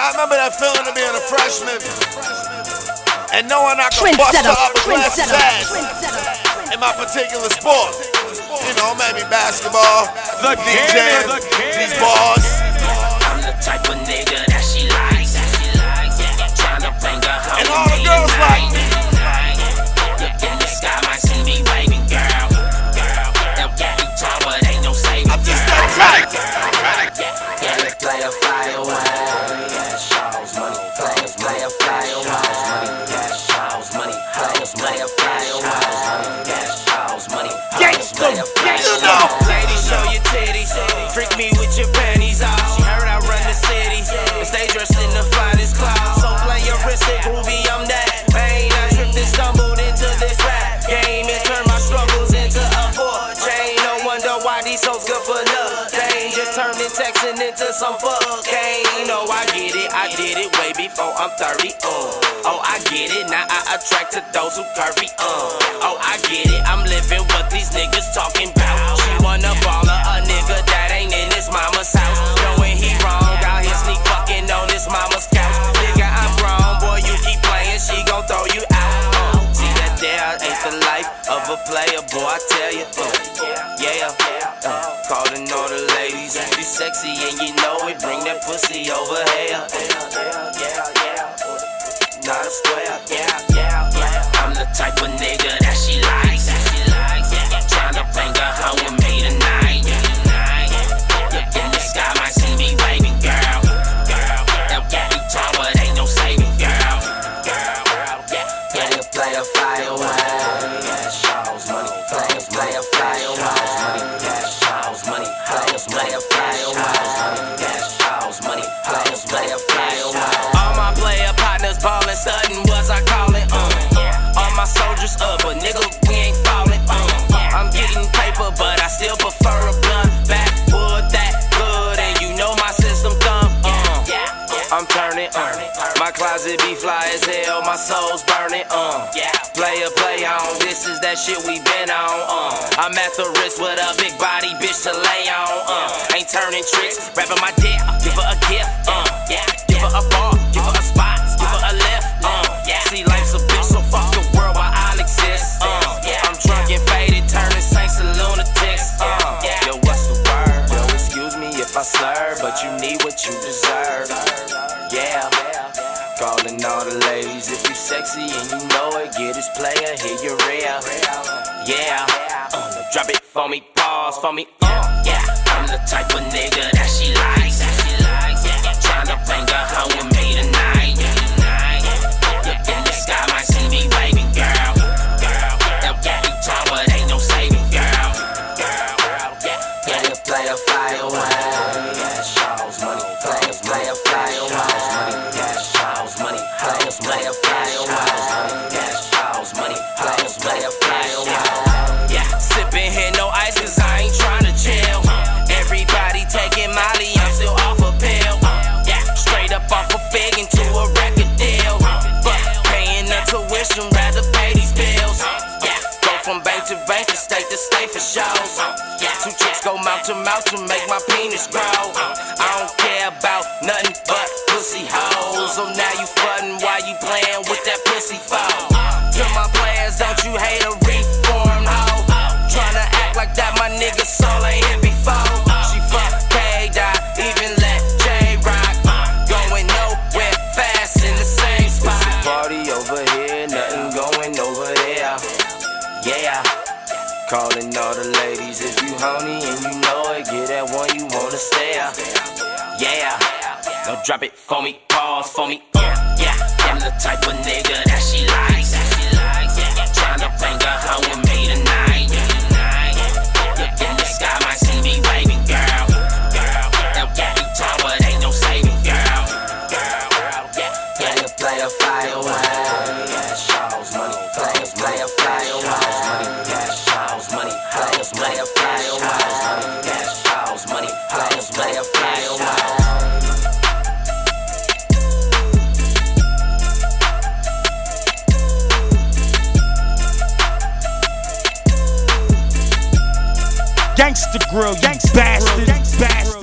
I remember that feeling of being a freshman and knowing I could bust the upper class ass in my particular sport. You know, maybe basketball, the DJ, these bars. Dressed in the finest clothes. So play your wrist and groovy, I'm that. Man, I tripped and stumbled into this rap game and turned my struggles into a fortune. No wonder why these hoes good for nothing. Just turning texting into some fuck game. You I get it, I did it way before I'm 30. Uh. Oh, I get it. Now I attract to those who curvy. Uh. Oh, I get it. I'm living what these niggas talking about. She wanna baller, a nigga that ain't in his mama's house. Knowing he wrong, tell you. Uh. Yeah. Uh. Calling all the ladies you sexy and you know it. Bring that pussy over here. Not a square. Yeah, yeah, yeah. I'm the type of nigga ballin', sudden was I callin'? Uh. All my soldiers up, but nigga, we ain't fallin'. Uh. I'm getting paper, but I still prefer a blunt. Backwood that good, and you know my system thumb. Uh. I'm turning, uh. My closet be fly as hell, my soul's burning, uh. Play a play on, this is that shit we been on, uh. I'm at the wrist with a big body bitch to lay on, uh. Ain't turning tricks, rapping my dick, give her ladies if you sexy and you know it. Get this player, here you real. Yeah. Uh, drop it for me, pause for me. Uh, yeah. I'm the type of nigga player, fly away. Shows money, players, player, fly away. Yeah, sipping here, no ice, cause I ain't tryna chill. Everybody taking Molly, I'm still off a pill. Yeah, straight up off a fig into a record deal. But paying the tuition, rather pay these bills. Go from bank to bank to state to state for shows. Yeah, two chicks go mouth to mouth to make my penis grow. I don't care about nothing but pussy hoes. So now you frontin' Why you playin' with that pussy foe. To my players, don't you hate a reform hoe? Tryna act like that, my nigga soul ain't hit before. She fuck K dot, even let Jay Rock. Going nowhere fast in the same spot. Party over here, nothing going over there. Yeah. Calling all the ladies if you honey and you know it, get that one you wanna stare. Yeah. Now drop it for me, pause for me. Uh, yeah. I'm the type of nigga that she likes. Tryna bring her home with me tonight. Look in the sky, might see me waving, girl. They'll get me tall, but ain't no saving, girl. Player, player, fly away. Shows money, players, player, fly away. Shows money, players, player, fly away. Shows money, players, player, fly away. Gangsta grill, you bastard.